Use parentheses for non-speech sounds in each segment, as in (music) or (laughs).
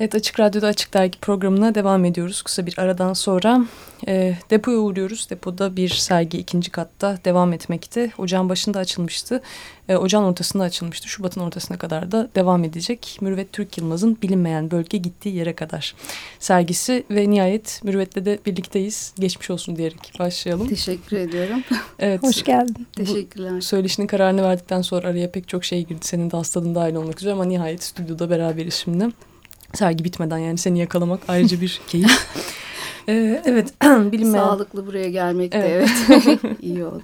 Evet Açık Radyo'da Açık Dergi programına devam ediyoruz. Kısa bir aradan sonra e, depoya uğruyoruz. Depoda bir sergi ikinci katta devam etmekte. Ocağın başında açılmıştı. E, ocağın ortasında açılmıştı. Şubat'ın ortasına kadar da devam edecek. Mürüvvet Türk Yılmaz'ın bilinmeyen bölge gittiği yere kadar sergisi. Ve nihayet Mürüvvet'le de birlikteyiz. Geçmiş olsun diyerek başlayalım. Teşekkür ediyorum. Evet. Hoş geldin. Teşekkürler. Söyleşinin kararını verdikten sonra araya pek çok şey girdi. Senin de hastalığın dahil olmak üzere ama nihayet stüdyoda beraberiz şimdi. Sergi bitmeden yani seni yakalamak ayrıca bir (laughs) keyif. ee, evet (clears throat) bilinmeyen... Sağlıklı buraya gelmek de evet, evet. (laughs) iyi oldu.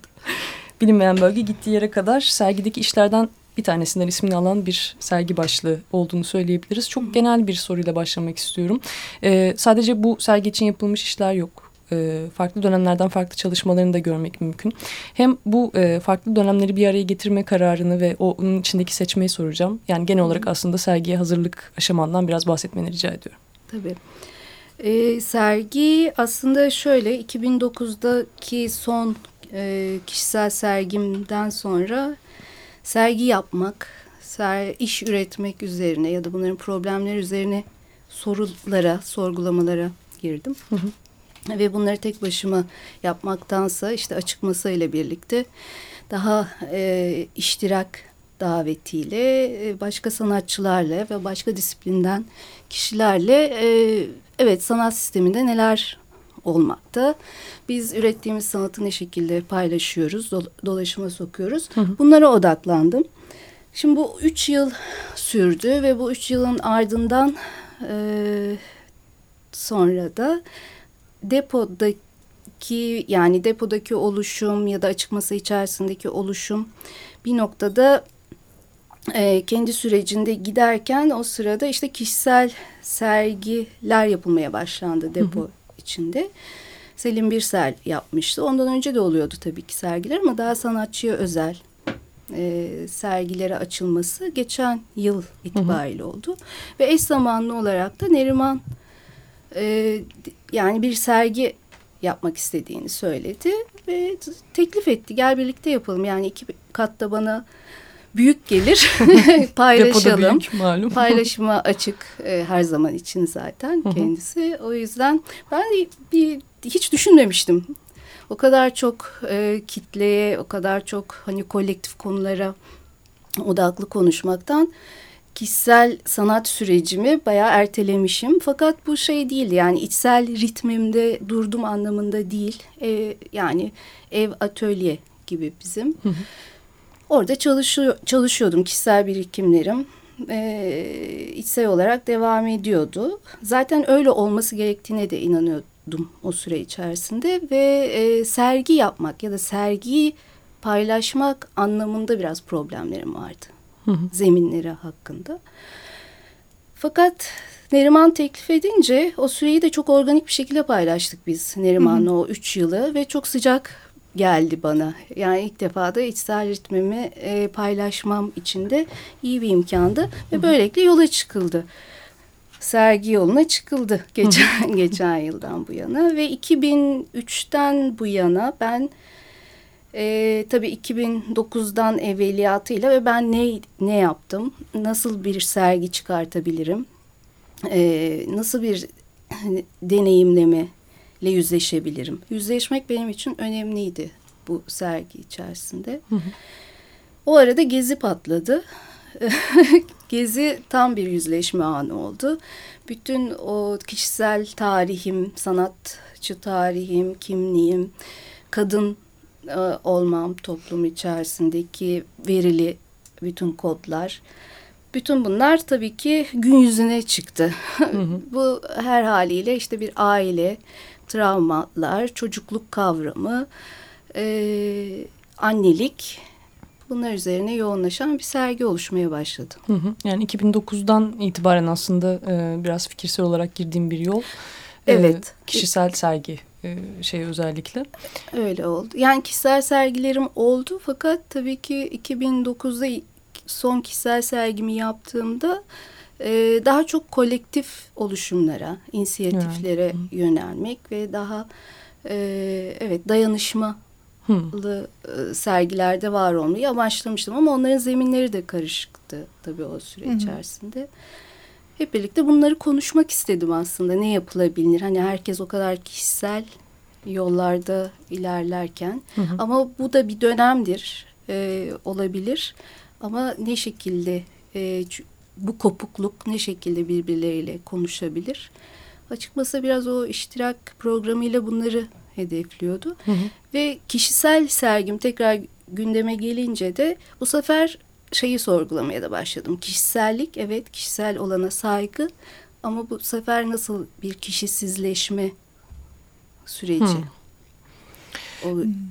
Bilinmeyen bölge gittiği yere kadar sergideki işlerden bir tanesinden ismini alan bir sergi başlığı olduğunu söyleyebiliriz. Çok genel bir soruyla başlamak istiyorum. Ee, sadece bu sergi için yapılmış işler yok e, farklı dönemlerden farklı çalışmalarını da görmek mümkün. Hem bu e, farklı dönemleri bir araya getirme kararını ve onun içindeki seçmeyi soracağım. Yani genel olarak aslında sergiye hazırlık aşamandan biraz bahsetmeni rica ediyorum. Tabii. E, sergi aslında şöyle 2009'daki son e, kişisel sergimden sonra sergi yapmak, ser, iş üretmek üzerine ya da bunların problemleri üzerine sorulara, sorgulamalara girdim. Hı hı. Ve bunları tek başıma yapmaktansa işte açık masa ile birlikte daha e, iştirak davetiyle e, başka sanatçılarla ve başka disiplinden kişilerle e, evet sanat sisteminde neler olmakta. Biz ürettiğimiz sanatı ne şekilde paylaşıyoruz, do dolaşıma sokuyoruz. Hı hı. Bunlara odaklandım. Şimdi bu üç yıl sürdü ve bu üç yılın ardından e, sonra da depodaki yani depodaki oluşum ya da açık masa içerisindeki oluşum bir noktada e, kendi sürecinde giderken o sırada işte kişisel sergiler yapılmaya başlandı depo hı hı. içinde. Selim Birsel yapmıştı. Ondan önce de oluyordu tabii ki sergiler ama daha sanatçıya özel e, sergilere açılması geçen yıl itibariyle hı hı. oldu. Ve eş zamanlı olarak da Neriman e, yani bir sergi yapmak istediğini söyledi ve teklif etti. Gel birlikte yapalım. Yani iki katta bana büyük gelir. (laughs) (laughs) Paylaşalım. büyük, malum. Paylaşıma açık e, her zaman için zaten kendisi. O yüzden ben bir hiç düşünmemiştim. O kadar çok e, kitleye, o kadar çok hani kolektif konulara odaklı konuşmaktan kişisel sanat sürecimi bayağı ertelemişim. Fakat bu şey değil yani içsel ritmimde durdum anlamında değil. E, yani ev atölye gibi bizim. Orada çalışıyor, çalışıyordum kişisel birikimlerim. E, içsel olarak devam ediyordu. Zaten öyle olması gerektiğine de inanıyordum o süre içerisinde. Ve e, sergi yapmak ya da sergiyi paylaşmak anlamında biraz problemlerim vardı zeminleri hakkında. Fakat Neriman teklif edince o süreyi de çok organik bir şekilde paylaştık biz Neriman'la o üç yılı ve çok sıcak geldi bana. Yani ilk defa da içsel ritmimi e, paylaşmam için de iyi bir imkandı ve böylelikle yola çıkıldı. Sergi yoluna çıkıldı geçen (laughs) geçen yıldan bu yana ve 2003'ten bu yana ben e, tabii 2009'dan evveliyatıyla ve ben ne ne yaptım? Nasıl bir sergi çıkartabilirim? E, nasıl bir (clears throat) deneyimleme ile yüzleşebilirim? Yüzleşmek benim için önemliydi bu sergi içerisinde. Hı hı. O arada Gezi patladı. (laughs) Gezi tam bir yüzleşme anı oldu. Bütün o kişisel tarihim, sanatçı tarihim, kimliğim, kadın e, olmam toplum içerisindeki verili bütün kodlar. Bütün bunlar tabii ki gün yüzüne çıktı. Hı hı. (laughs) Bu her haliyle işte bir aile, travmalar, çocukluk kavramı, e, annelik bunlar üzerine yoğunlaşan bir sergi oluşmaya başladı. Hı hı. Yani 2009'dan itibaren aslında e, biraz fikirsel olarak girdiğim bir yol. E, evet. E, kişisel sergi şey özellikle. Öyle oldu. Yani kişisel sergilerim oldu fakat tabii ki 2009'da son kişisel sergimi yaptığımda e, daha çok kolektif oluşumlara, inisiyatiflere yani. yönelmek ve daha e, evet dayanışmalı hmm. sergilerde var olmayı amaçlamıştım ama onların zeminleri de karışıktı tabii o süre hmm. içerisinde. Hep birlikte bunları konuşmak istedim aslında. Ne yapılabilir? Hani herkes o kadar kişisel yollarda ilerlerken. Hı hı. Ama bu da bir dönemdir e, olabilir. Ama ne şekilde e, bu kopukluk ne şekilde birbirleriyle konuşabilir? Açıkçası biraz o iştirak programıyla bunları hedefliyordu. Hı hı. Ve kişisel sergim tekrar gündeme gelince de bu sefer şeyi sorgulamaya da başladım. Kişisellik evet kişisel olana saygı ama bu sefer nasıl bir kişisizleşme süreci hmm. O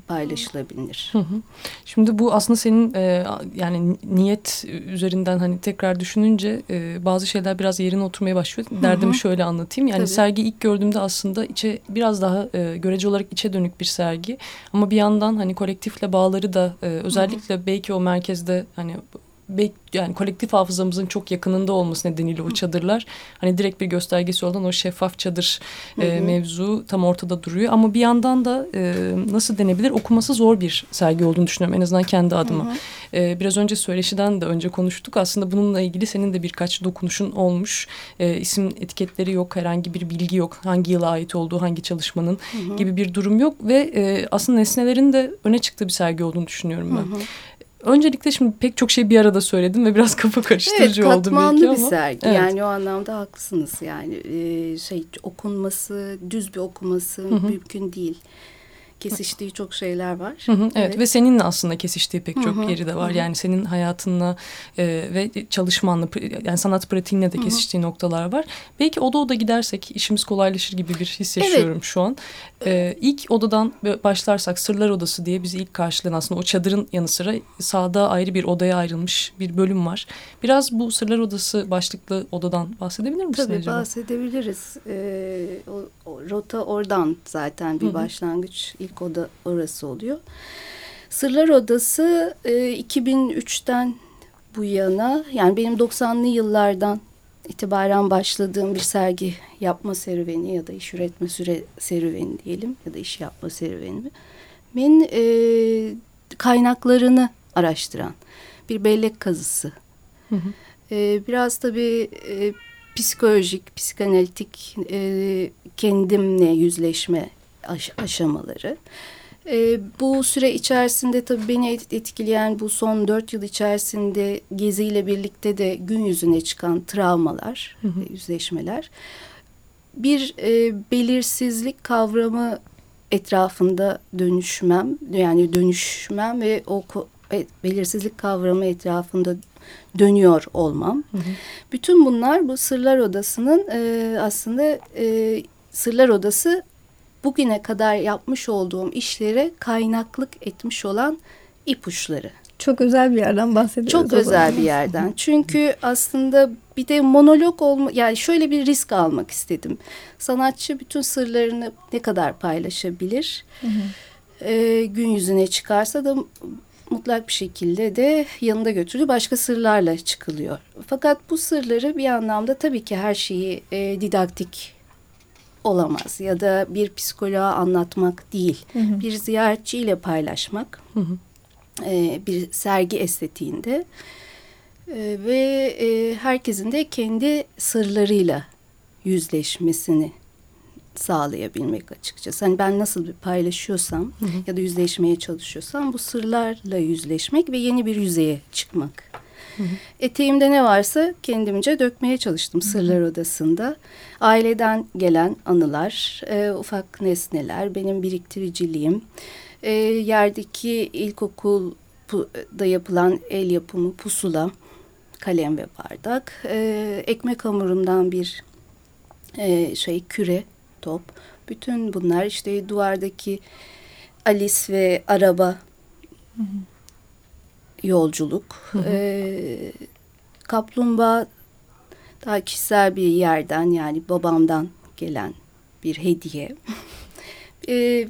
paylaşılabilir. Hı hı. Şimdi bu aslında senin e, yani niyet üzerinden hani tekrar düşününce e, bazı şeyler biraz yerine oturmaya başlıyor. Derdimi hı hı. şöyle anlatayım. Yani Tabii. sergi ilk gördüğümde aslında içe biraz daha e, görece olarak içe dönük bir sergi. Ama bir yandan hani kolektifle bağları da e, özellikle hı hı. belki o merkezde hani yani kolektif hafızamızın çok yakınında olması nedeniyle o çadırlar hani direkt bir göstergesi olan o şeffaf çadır E, mevzu tam ortada duruyor ama bir yandan da e, nasıl denebilir okuması zor bir sergi olduğunu düşünüyorum en azından kendi adıma. E, biraz önce söyleşiden de önce konuştuk aslında bununla ilgili senin de birkaç dokunuşun olmuş e, isim etiketleri yok herhangi bir bilgi yok hangi yıla ait olduğu hangi çalışmanın hı hı. gibi bir durum yok ve e, aslında nesnelerin de öne çıktığı bir sergi olduğunu düşünüyorum ben. Hı hı. Öncelikle şimdi pek çok şey bir arada söyledim ve biraz (laughs) kafa karıştırıcı evet, oldu belki ama. Evet bir sergi evet. yani o anlamda haklısınız yani e, şey okunması düz bir okuması Hı -hı. mümkün değil kesiştiği çok şeyler var. Hı hı, evet. evet ve seninle aslında kesiştiği pek çok hı hı, yeri de var. Hı hı. Yani senin hayatınla e, ve çalışmanla yani sanat pratiğinle de hı hı. kesiştiği noktalar var. Belki oda oda gidersek işimiz kolaylaşır gibi bir his yaşıyorum evet. şu an. E, ilk odadan başlarsak Sırlar Odası diye bizi ilk karşılayan aslında o çadırın yanı sıra sağda ayrı bir odaya ayrılmış bir bölüm var. Biraz bu Sırlar Odası başlıklı odadan bahsedebilir misin Tabii acaba? bahsedebiliriz. Ee, o, o, rota oradan zaten bir hı hı. başlangıç ilk oda orası oluyor. Sırlar Odası e, 2003'ten bu yana yani benim 90'lı yıllardan itibaren başladığım bir sergi yapma serüveni ya da iş üretme süre serüveni diyelim ya da iş yapma serüveni. Min e, kaynaklarını araştıran bir bellek kazısı. Hı hı. E, biraz tabii e, psikolojik, psikanalitik e, kendimle yüzleşme aş aşamaları. E, bu süre içerisinde tabii beni etkileyen bu son dört yıl içerisinde geziyle birlikte de gün yüzüne çıkan travmalar, hı hı. yüzleşmeler. Bir e, belirsizlik kavramı etrafında dönüşmem, yani dönüşmem ve o e, belirsizlik kavramı etrafında dönüyor olmam. Hı hı. Bütün bunlar bu Sırlar Odası'nın e, aslında e, Sırlar Odası bugüne kadar yapmış olduğum işlere kaynaklık etmiş olan ipuçları. Çok özel bir yerden bahsediyoruz. Çok özel bir yerden. Çünkü aslında bir de monolog olma yani şöyle bir risk almak istedim. Sanatçı bütün sırlarını ne kadar paylaşabilir? Hı hı. Ee, gün yüzüne çıkarsa da mutlak bir şekilde de yanında götürdüğü başka sırlarla çıkılıyor. Fakat bu sırları bir anlamda tabii ki her şeyi e, didaktik olamaz ya da bir psikoloğa anlatmak değil. Hı hı. Bir ziyaretçiyle paylaşmak. Hı hı. E, bir sergi estetiğinde e, ve e, herkesin de kendi sırlarıyla yüzleşmesini sağlayabilmek açıkçası. Hani ben nasıl bir paylaşıyorsam hı hı. ya da yüzleşmeye çalışıyorsam bu sırlarla yüzleşmek ve yeni bir yüzeye çıkmak. Hı hı. Eteğimde ne varsa kendimce dökmeye çalıştım Sırlar Odası'nda. Aileden gelen anılar, e, ufak nesneler, benim biriktiriciliğim, e, yerdeki ilkokulda yapılan el yapımı pusula, kalem ve bardak, e, ekmek hamurundan bir e, şey küre, top. Bütün bunlar işte duvardaki Alice ve araba hı hı. Yolculuk. Hı hı. E, kaplumbağa daha kişisel bir yerden yani babamdan gelen bir hediye. (laughs) e,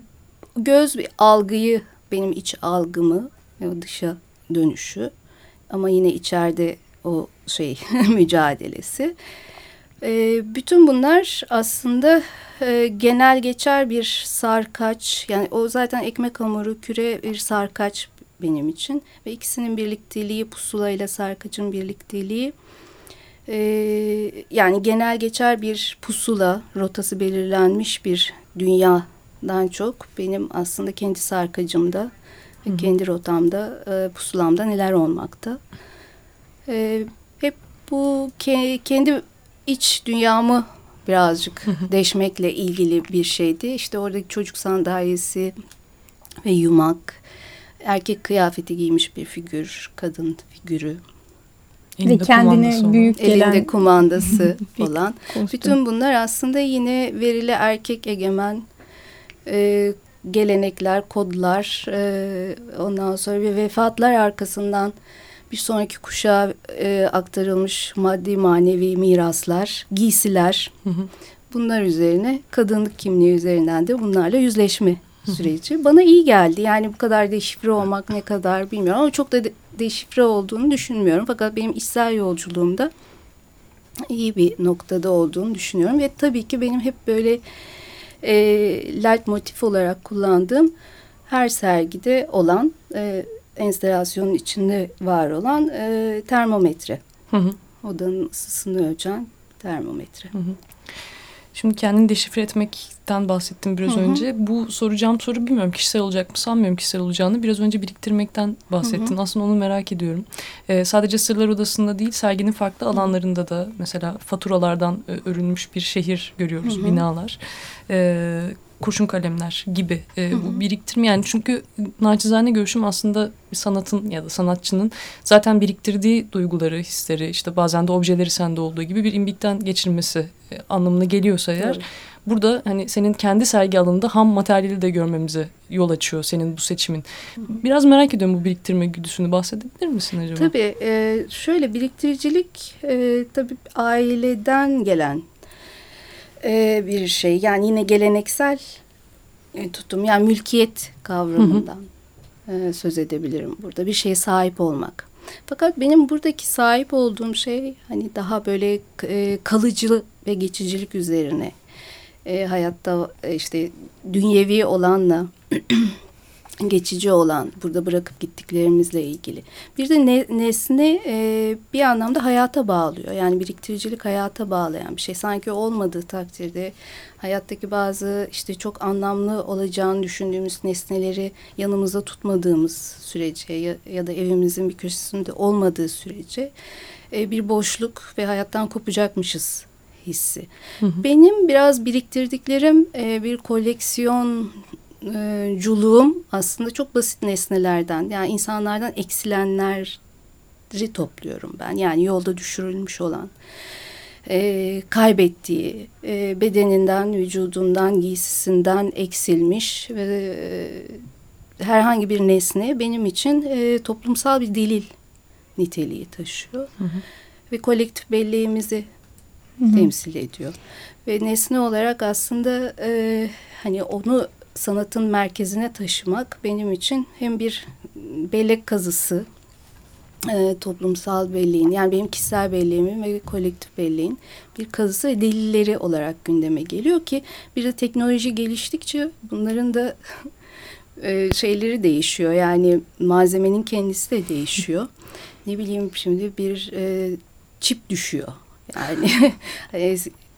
göz bir algıyı benim iç algımı ve dışa dönüşü ama yine içeride o şey (laughs) mücadelesi. E, bütün bunlar aslında e, genel geçer bir sarkaç yani o zaten ekmek hamuru küre bir sarkaç benim için ve ikisinin birlikteliği pusula ile sarkaçın birlikteliği e, yani genel geçer bir pusula, rotası belirlenmiş bir dünyadan çok benim aslında kendi sarkacımda, Hı -hı. kendi rotamda, e, pusulamda neler olmakta. E, hep bu ke kendi iç dünyamı birazcık deşmekle ilgili bir şeydi. İşte oradaki çocuk sandalyesi ve yumak, erkek kıyafeti giymiş bir figür, kadın figürü. Elinde ve kendine büyük gelen elinde kumandası olan. (laughs) (laughs) Bütün bunlar aslında yine verili erkek egemen e, gelenekler, kodlar, e, ondan sonra bir vefatlar arkasından bir sonraki kuşağa e, aktarılmış maddi manevi miraslar, giysiler. Hı hı. Bunlar üzerine kadınlık kimliği üzerinden de bunlarla yüzleşme (laughs) süreci. Bana iyi geldi. Yani bu kadar deşifre olmak ne kadar bilmiyorum ama çok da de deşifre olduğunu düşünmüyorum. Fakat benim içsel yolculuğumda iyi bir noktada olduğunu düşünüyorum. Ve tabii ki benim hep böyle e, light motif olarak kullandığım her sergide olan e, enstalasyonun içinde var olan e, termometre. Hı hı. Odanın ısısını ölçen termometre. Hı hı. Şimdi kendini deşifre etmekten bahsettim biraz hı hı. önce. Bu soracağım soru bilmiyorum kişisel olacak mı sanmıyorum kişisel olacağını. Biraz önce biriktirmekten bahsettin. Hı hı. Aslında onu merak ediyorum. Ee, sadece Sırlar Odası'nda değil serginin farklı alanlarında da mesela faturalardan e, örülmüş bir şehir görüyoruz, hı hı. binalar. Ee, kurşun kalemler gibi e, bu biriktirme yani çünkü naçizane görüşüm aslında sanatın ya da sanatçının zaten biriktirdiği duyguları, hisleri işte bazen de objeleri sende olduğu gibi bir imbikten geçirmesi e, anlamına geliyorsa eğer evet. burada hani senin kendi sergi alanında ham materyali de görmemize yol açıyor senin bu seçimin. Biraz merak ediyorum bu biriktirme güdüsünü bahsedebilir misin acaba? Tabii e, şöyle biriktiricilik e, tabii aileden gelen e, bir şey. Yani yine geleneksel e, tutum yani mülkiyet kavramından. E, söz edebilirim burada. Bir şeye sahip olmak. Fakat benim buradaki sahip olduğum şey hani daha böyle e, kalıcı ve geçicilik üzerine e, hayatta e, işte dünyevi olanla geçici olan burada bırakıp gittiklerimizle ilgili. Bir de ne, nesne e, bir anlamda hayata bağlıyor. Yani biriktiricilik hayata bağlayan bir şey. Sanki olmadığı takdirde hayattaki bazı işte çok anlamlı olacağını düşündüğümüz nesneleri yanımızda tutmadığımız sürece ya, ya da evimizin bir köşesinde olmadığı sürece e, bir boşluk ve hayattan kopacakmışız hissi. Hı hı. Benim biraz biriktirdiklerim e, bir koleksiyon e, culuğum aslında çok basit nesnelerden yani insanlardan eksilenleri topluyorum ben. Yani yolda düşürülmüş olan, e, kaybettiği, e, bedeninden, vücudundan, giysisinden eksilmiş ve e, herhangi bir nesne benim için e, toplumsal bir delil niteliği taşıyor. Hı hı. Ve kolektif belleğimizi hı hı. temsil ediyor. Ve nesne olarak aslında e, hani onu sanatın merkezine taşımak benim için hem bir bellek kazısı, e, toplumsal belleğin yani benim kişisel belleğimin ve kolektif belleğin bir kazısı ve delilleri olarak gündeme geliyor ki bir de teknoloji geliştikçe bunların da (laughs) e, şeyleri değişiyor yani malzemenin kendisi de değişiyor. ne bileyim şimdi bir e, çip düşüyor yani (laughs)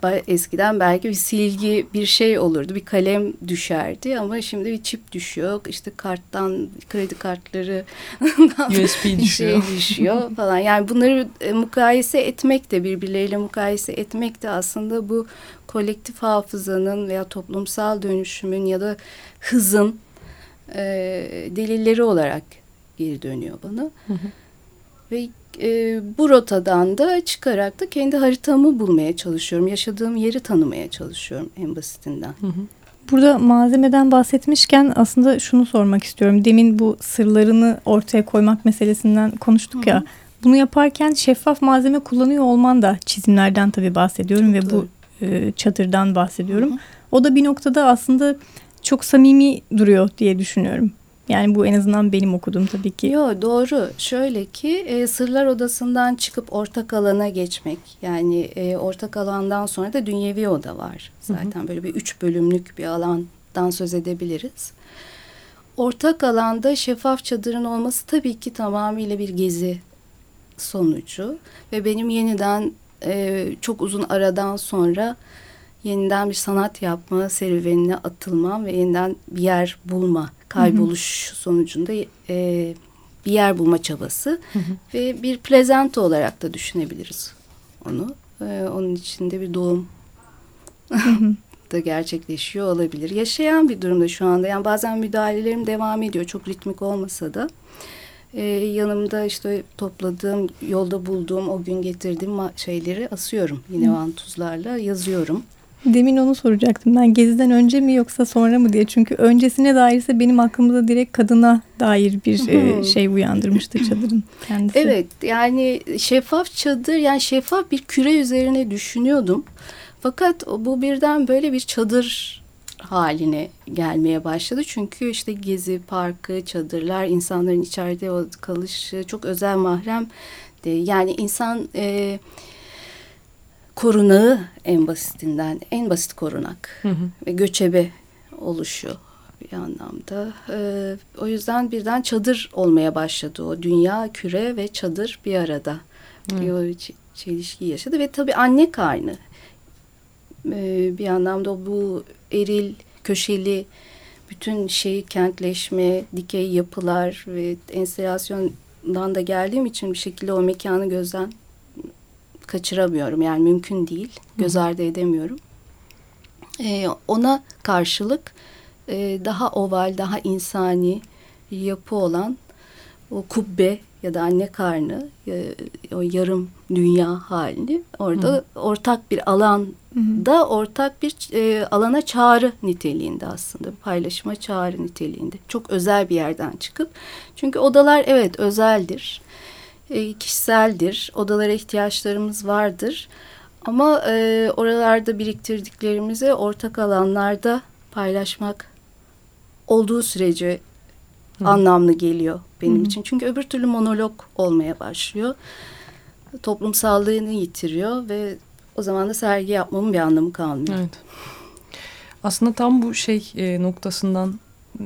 eskiden belki bir silgi bir şey olurdu. Bir kalem düşerdi ama şimdi bir çip düşüyor. İşte karttan kredi kartları (laughs) USB (laughs) şey düşüyor. Düşüyor falan. Yani bunları e, mukayese etmek de birbirleriyle mukayese etmek de aslında bu kolektif hafızanın veya toplumsal dönüşümün ya da hızın e, delilleri olarak geri dönüyor bana. Hı hı. Ve e, bu rotadan da çıkarak da kendi haritamı bulmaya çalışıyorum. Yaşadığım yeri tanımaya çalışıyorum en basitinden. Hı hı. Burada malzemeden bahsetmişken aslında şunu sormak istiyorum. Demin bu sırlarını ortaya koymak meselesinden konuştuk hı hı. ya. Bunu yaparken şeffaf malzeme kullanıyor olman da çizimlerden tabii bahsediyorum ve bu e, çadırdan bahsediyorum. Hı hı. O da bir noktada aslında çok samimi duruyor diye düşünüyorum. Yani bu en azından benim okuduğum tabii ki. Yok doğru. Şöyle ki e, sırlar odasından çıkıp ortak alana geçmek. Yani e, ortak alandan sonra da dünyevi oda var. Zaten hı hı. böyle bir üç bölümlük bir alandan söz edebiliriz. Ortak alanda şeffaf çadırın olması tabii ki tamamıyla bir gezi sonucu. Ve benim yeniden e, çok uzun aradan sonra yeniden bir sanat yapma serüvenine atılmam ve yeniden bir yer bulma, kayboluş hı hı. sonucunda e, bir yer bulma çabası hı hı. ve bir plezent olarak da düşünebiliriz onu. E, onun içinde bir doğum (laughs) da gerçekleşiyor olabilir. Yaşayan bir durumda şu anda. Yani bazen müdahalelerim devam ediyor. Çok ritmik olmasa da. Ee, yanımda işte topladığım, yolda bulduğum, o gün getirdiğim şeyleri asıyorum. Yine vantuzlarla yazıyorum. Demin onu soracaktım ben geziden önce mi yoksa sonra mı diye. Çünkü öncesine dairse benim aklımda direkt kadına dair bir e, şey uyandırmıştı çadırın kendisi. Evet yani şeffaf çadır yani şeffaf bir küre üzerine düşünüyordum. Fakat bu birden böyle bir çadır haline gelmeye başladı. Çünkü işte gezi parkı, çadırlar, insanların içeride kalışı çok özel mahrem. Yani insan e, korunağı en basitinden, en basit korunak hı hı. ve göçebe oluşu bir anlamda. E, o yüzden birden çadır olmaya başladı o dünya, küre ve çadır bir arada. Hı. Bir çelişki yaşadı ve tabii anne karnı e, bir anlamda bu eril, köşeli bütün şey kentleşme, dikey yapılar ve enstalasyondan da geldiğim için bir şekilde o mekanı gözden kaçıramıyorum. Yani mümkün değil. Göz ardı edemiyorum. Ee, ona karşılık e, daha oval, daha insani yapı olan o kubbe ya da anne karnı e, o yarım dünya halini orada Hı. ortak bir alanda ortak bir e, alana çağrı niteliğinde aslında paylaşıma çağrı niteliğinde çok özel bir yerden çıkıp çünkü odalar evet özeldir e, kişiseldir odalara ihtiyaçlarımız vardır ama e, oralarda biriktirdiklerimizi ortak alanlarda paylaşmak olduğu sürece Hı. anlamlı geliyor benim Hı. için. Çünkü öbür türlü monolog olmaya başlıyor. Toplumsallığını yitiriyor ve o zaman da sergi yapmamın bir anlamı kalmıyor. Evet. Aslında tam bu şey e, noktasından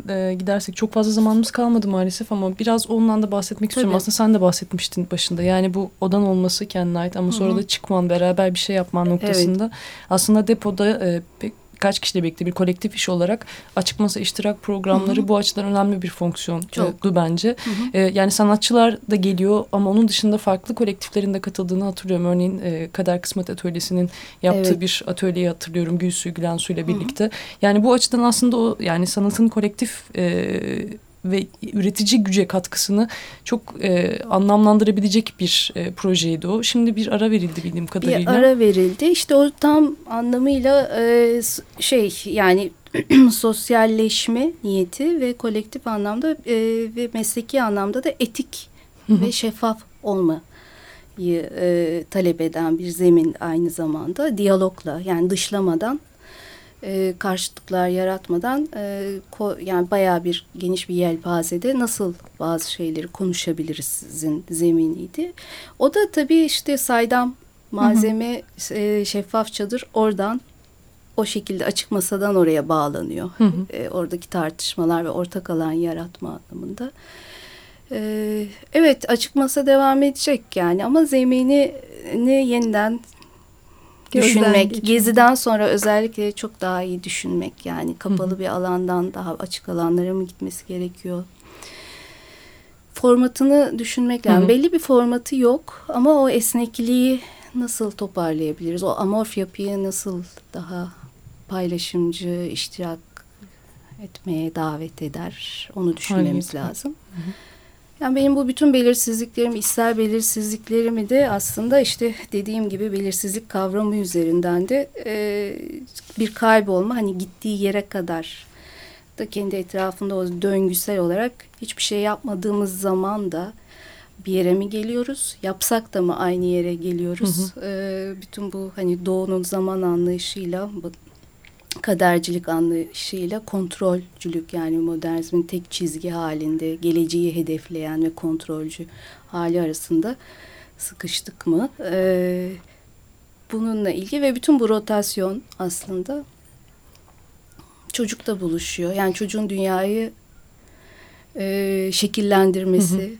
e, gidersek çok fazla zamanımız kalmadı maalesef ama biraz ondan da bahsetmek Tabii. istiyorum. Aslında sen de bahsetmiştin başında. Yani bu odan olması kendine ait ama sonra Hı -hı. da çıkman, beraber bir şey yapman noktasında. Evet. Aslında depoda e, pek birkaç kişiyle birlikte bir kolektif iş olarak açık masa iştirak programları hı hı. bu açıdan önemli bir fonksiyondu bence. Hı hı. E, yani sanatçılar da geliyor ama onun dışında farklı kolektiflerin de katıldığını hatırlıyorum. Örneğin e, Kader Kısmet Atölyesi'nin yaptığı evet. bir atölyeyi hatırlıyorum Gülsü Gülensu ile birlikte. Hı hı. Yani bu açıdan aslında o yani sanatın kolektif e, ve üretici güce katkısını çok e, anlamlandırabilecek bir e, projeydi o. Şimdi bir ara verildi bildiğim kadarıyla. Bir ara verildi. İşte o tam anlamıyla e, şey yani (clears throat) sosyalleşme niyeti ve kolektif anlamda e, ve mesleki anlamda da etik ve şeffaf olma e, talep eden bir zemin aynı zamanda diyalogla yani dışlamadan e, karşıtlıklar yaratmadan e, ko, yani bayağı bir geniş bir yelpazede nasıl bazı şeyleri konuşabilirizin zeminiydi. O da tabii işte saydam malzeme hı hı. E, şeffaf çadır oradan o şekilde açık masadan oraya bağlanıyor. Hı hı. E, oradaki tartışmalar ve ortak alan yaratma anlamında. E, evet açık masa devam edecek yani ama zemini yeniden düşünmek. Geçmek. Geziden sonra özellikle çok daha iyi düşünmek. Yani kapalı Hı -hı. bir alandan daha açık alanlara mı gitmesi gerekiyor? Formatını düşünmek lazım. Hı -hı. Belli bir formatı yok ama o esnekliği nasıl toparlayabiliriz? O amorf yapıyı nasıl daha paylaşımcı, iştirak etmeye davet eder? Onu düşünmemiz Hangisi? lazım. Hı -hı. Yani benim bu bütün belirsizliklerim, ister belirsizliklerimi de aslında işte dediğim gibi belirsizlik kavramı üzerinden de e, bir kaybolma hani gittiği yere kadar da kendi etrafında o döngüsel olarak hiçbir şey yapmadığımız zaman da bir yere mi geliyoruz? Yapsak da mı aynı yere geliyoruz? Hı hı. E, bütün bu hani doğunun zaman anlayışıyla kadercilik anlayışıyla kontrolcülük yani modernizmin tek çizgi halinde geleceği hedefleyen ve kontrolcü hali arasında sıkıştık mı? Ee, bununla ilgili ve bütün bu rotasyon aslında çocukta buluşuyor. Yani çocuğun dünyayı e, şekillendirmesi hı hı.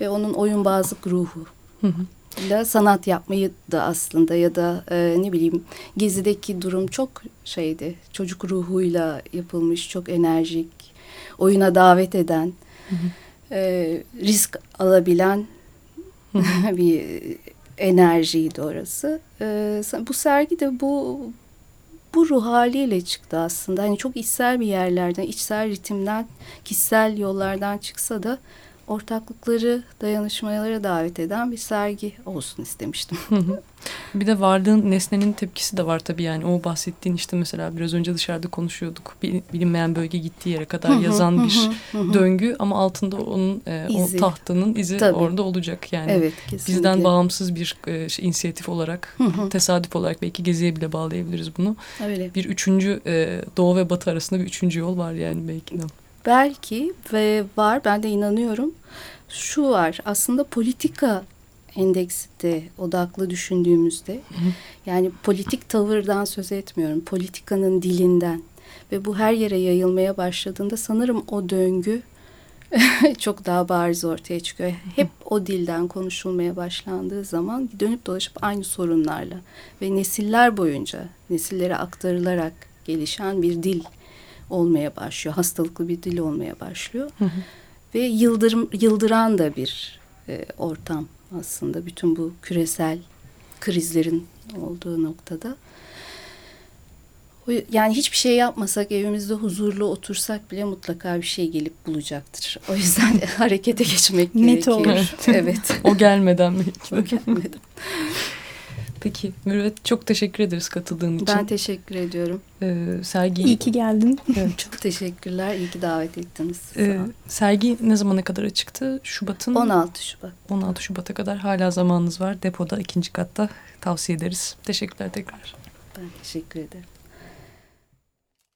ve onun oyunbazlık ruhu. Hı hı. Da sanat yapmayı da aslında ya da e, ne bileyim gezideki durum çok şeydi. Çocuk ruhuyla yapılmış, çok enerjik, oyuna davet eden, hı hı. E, risk alabilen (laughs) bir enerjiydi orası. E, bu sergi de bu bu ruh haliyle çıktı aslında. Hani çok içsel bir yerlerden, içsel ritimden, kişisel yollardan çıksa da ortaklıkları, dayanışmalara davet eden bir sergi olsun istemiştim. bir de vardığın nesnenin tepkisi de var tabii yani. O bahsettiğin işte mesela biraz önce dışarıda konuşuyorduk. Bilinmeyen bölge gittiği yere kadar yazan bir döngü ama altında onun e, o tahtanın izi tabii. orada olacak yani. Evet, kesinlikle. Bizden bağımsız bir e, şey, inisiyatif olarak, tesadüf olarak belki geziye bile bağlayabiliriz bunu. Öyle. Bir üçüncü e, doğu ve batı arasında bir üçüncü yol var yani belki de belki ve var ben de inanıyorum. Şu var aslında politika endeksite odaklı düşündüğümüzde yani politik tavırdan söz etmiyorum politikanın dilinden. Ve bu her yere yayılmaya başladığında sanırım o döngü (laughs) çok daha bariz ortaya çıkıyor. Hep o dilden konuşulmaya başlandığı zaman dönüp dolaşıp aynı sorunlarla ve nesiller boyunca nesillere aktarılarak gelişen bir dil olmaya başlıyor. Hastalıklı bir dil olmaya başlıyor. Hı hı. Ve yıldırım yıldıran da bir e, ortam aslında bütün bu küresel krizlerin olduğu noktada. Yani hiçbir şey yapmasak evimizde huzurlu otursak bile mutlaka bir şey gelip bulacaktır. O yüzden (laughs) harekete geçmek Net gerekiyor. olur. evet. (laughs) o gelmeden belki. O gelmeden. Peki Mürvet çok teşekkür ederiz katıldığın için. Ben teşekkür ediyorum. Ee, sergi... İyi ki geldin. Evet. (laughs) çok teşekkürler. İyi ki davet ettiniz. Ee, sergi ne zamana kadar açıktı? Şubat'ın... 16 Şubat. 16 Şubat'a kadar hala zamanınız var. Depoda ikinci katta tavsiye ederiz. Teşekkürler tekrar. Ben teşekkür ederim.